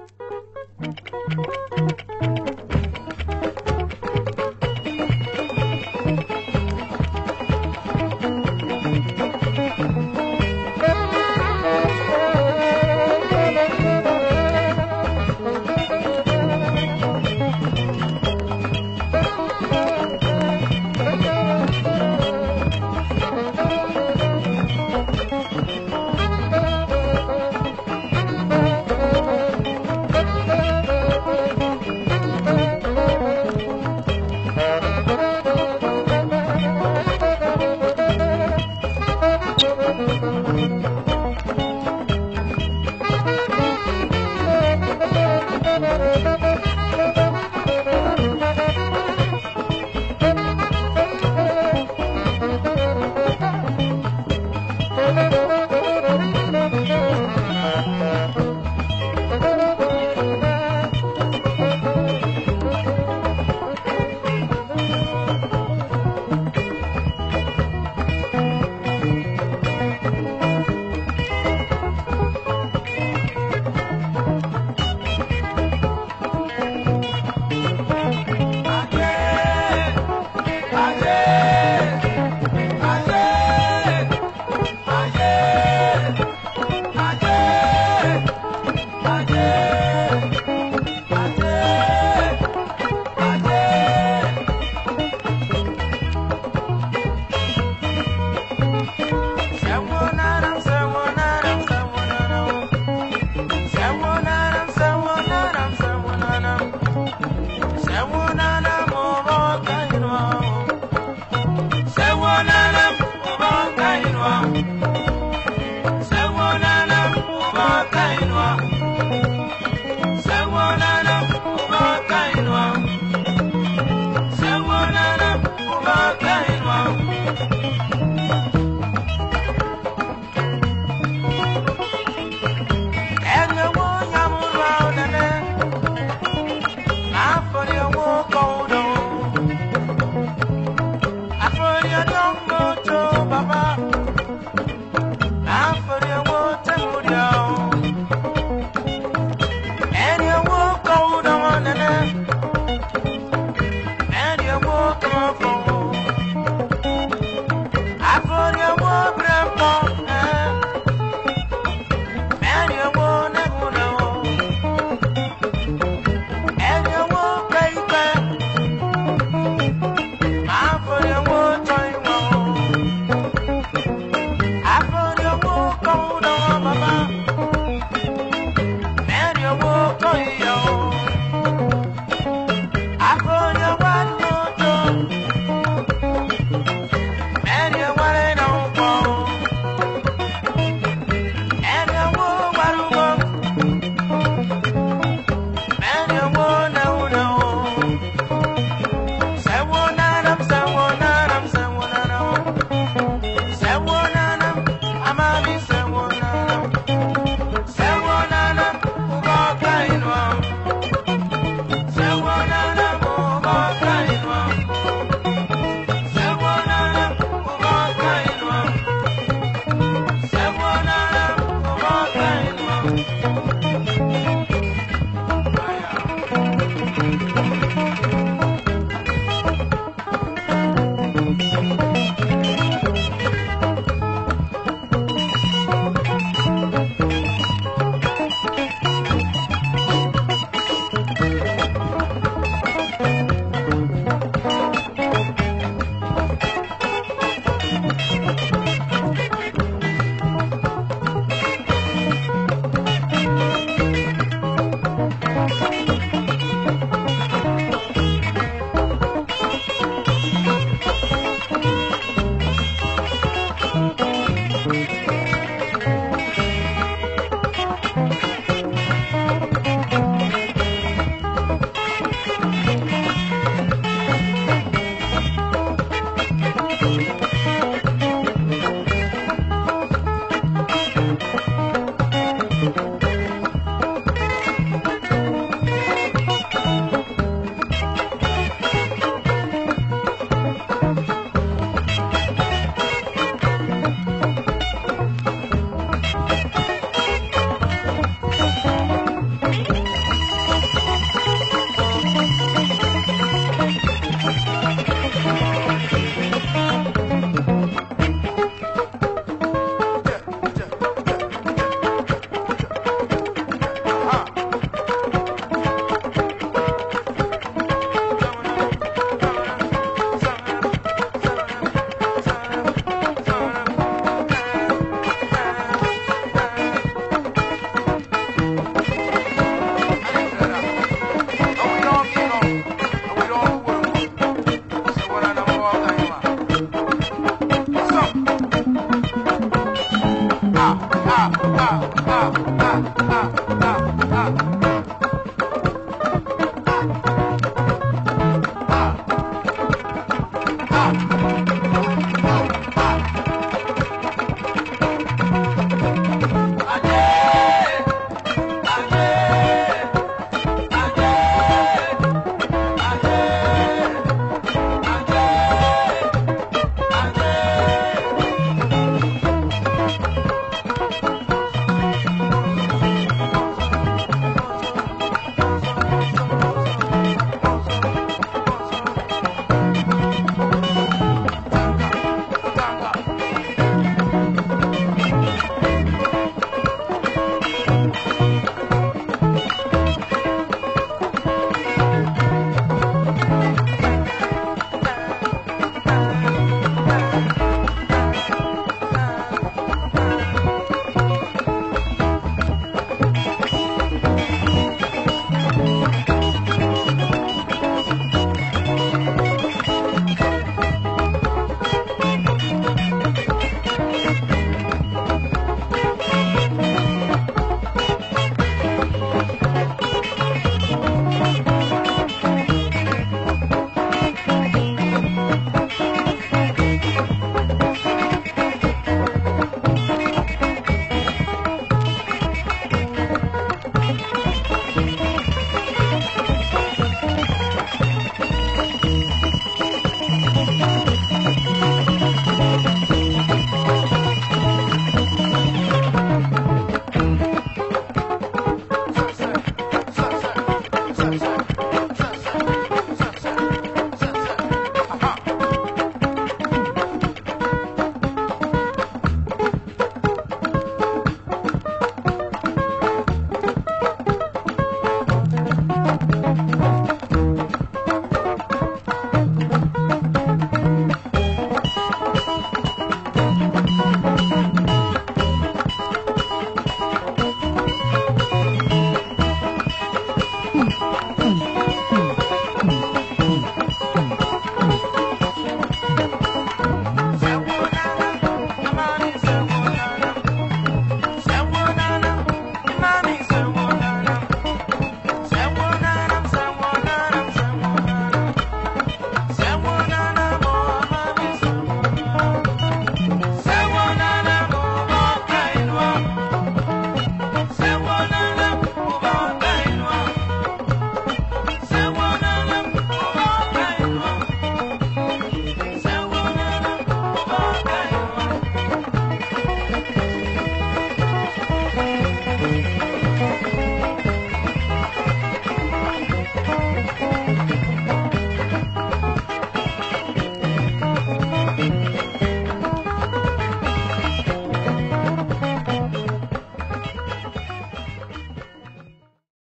Ajé, Boca.